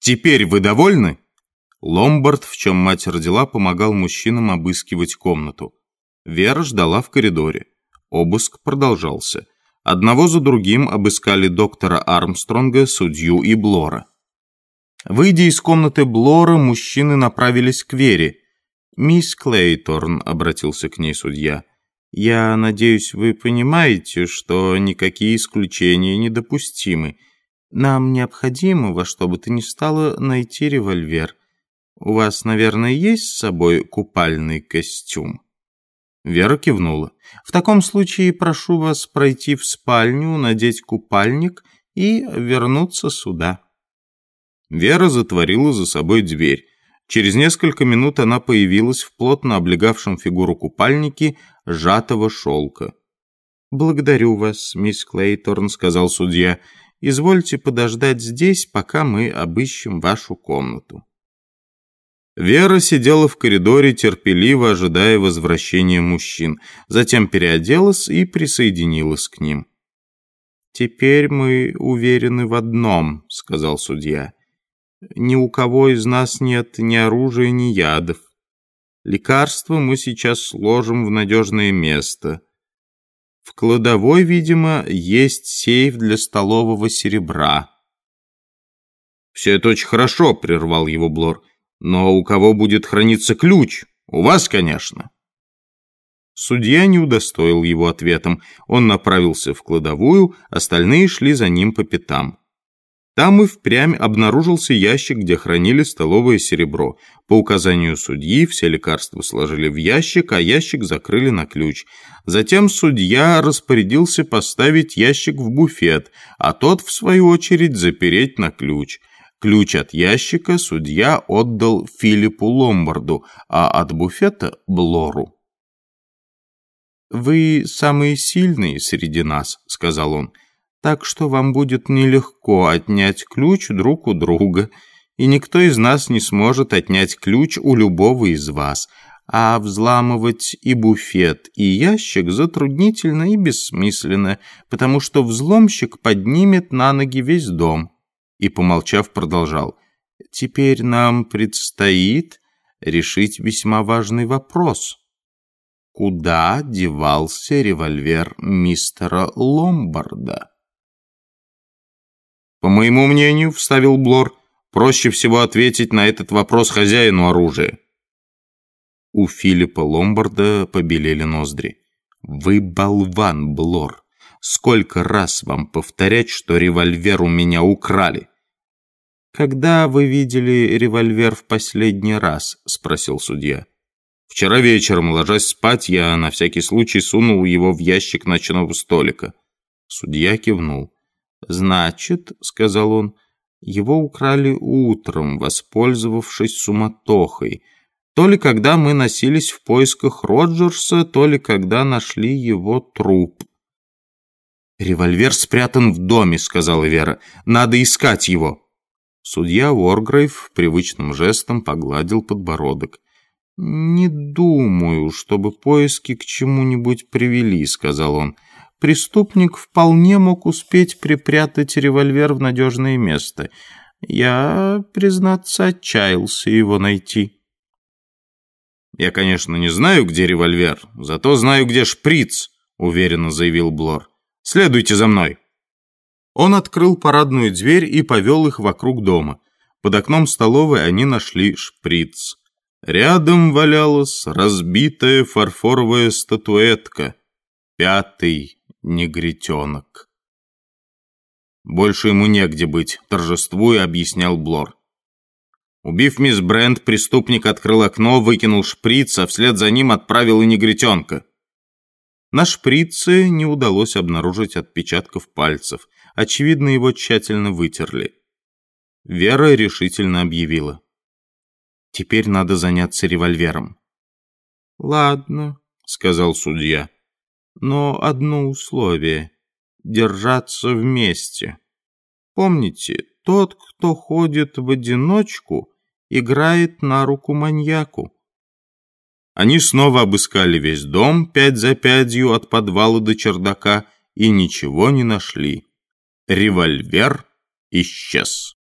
Теперь вы довольны?» Ломбард, в чем мать родила, помогал мужчинам обыскивать комнату. Вера ждала в коридоре. Обыск продолжался. Одного за другим обыскали доктора Армстронга, судью и Блора. Выйдя из комнаты Блора, мужчины направились к Вере. «Мисс Клейторн», — обратился к ней судья, — «я надеюсь, вы понимаете, что никакие исключения недопустимы. Нам необходимо во что бы то ни стало найти револьвер. У вас, наверное, есть с собой купальный костюм?» Вера кивнула. «В таком случае прошу вас пройти в спальню, надеть купальник и вернуться сюда». Вера затворила за собой дверь. Через несколько минут она появилась в плотно облегавшем фигуру купальнике сжатого шелка. «Благодарю вас, мисс Клейторн», — сказал судья. «Извольте подождать здесь, пока мы обыщем вашу комнату». Вера сидела в коридоре, терпеливо ожидая возвращения мужчин, затем переоделась и присоединилась к ним. «Теперь мы уверены в одном», — сказал судья. «Ни у кого из нас нет ни оружия, ни ядов. Лекарства мы сейчас сложим в надежное место. В кладовой, видимо, есть сейф для столового серебра». «Все это очень хорошо», — прервал его Блор. Но у кого будет храниться ключ? У вас, конечно. Судья не удостоил его ответом. Он направился в кладовую, остальные шли за ним по пятам. Там и впрямь обнаружился ящик, где хранили столовое серебро. По указанию судьи все лекарства сложили в ящик, а ящик закрыли на ключ. Затем судья распорядился поставить ящик в буфет, а тот, в свою очередь, запереть на ключ. Ключ от ящика судья отдал Филиппу Ломбарду, а от буфета – Блору. «Вы самые сильные среди нас», – сказал он, – «так что вам будет нелегко отнять ключ друг у друга, и никто из нас не сможет отнять ключ у любого из вас, а взламывать и буфет, и ящик затруднительно и бессмысленно, потому что взломщик поднимет на ноги весь дом» и, помолчав, продолжал. «Теперь нам предстоит решить весьма важный вопрос. Куда девался револьвер мистера Ломбарда?» «По моему мнению, — вставил Блор, — проще всего ответить на этот вопрос хозяину оружия». У Филиппа Ломбарда побелели ноздри. «Вы болван, Блор! Сколько раз вам повторять, что револьвер у меня украли?» «Когда вы видели револьвер в последний раз?» – спросил судья. «Вчера вечером, ложась спать, я на всякий случай сунул его в ящик ночного столика». Судья кивнул. «Значит, — сказал он, — его украли утром, воспользовавшись суматохой. То ли когда мы носились в поисках Роджерса, то ли когда нашли его труп. «Револьвер спрятан в доме», — сказала Вера. «Надо искать его». Судья Уоргрейв привычным жестом погладил подбородок. «Не думаю, чтобы поиски к чему-нибудь привели», — сказал он. «Преступник вполне мог успеть припрятать револьвер в надежное место. Я, признаться, отчаялся его найти». «Я, конечно, не знаю, где револьвер, зато знаю, где шприц», — уверенно заявил Блор. Следуйте за мной». Он открыл парадную дверь и повел их вокруг дома. Под окном столовой они нашли шприц. Рядом валялась разбитая фарфоровая статуэтка. Пятый негритенок. «Больше ему негде быть», — торжествуя объяснял Блор. Убив мисс Брент, преступник открыл окно, выкинул шприц, а вслед за ним отправил и негритенка. На шприце не удалось обнаружить отпечатков пальцев. Очевидно, его тщательно вытерли. Вера решительно объявила. «Теперь надо заняться револьвером». «Ладно», — сказал судья. «Но одно условие — держаться вместе. Помните, тот, кто ходит в одиночку, играет на руку маньяку. Они снова обыскали весь дом, пять за пятью от подвала до чердака, и ничего не нашли. Револьвер исчез.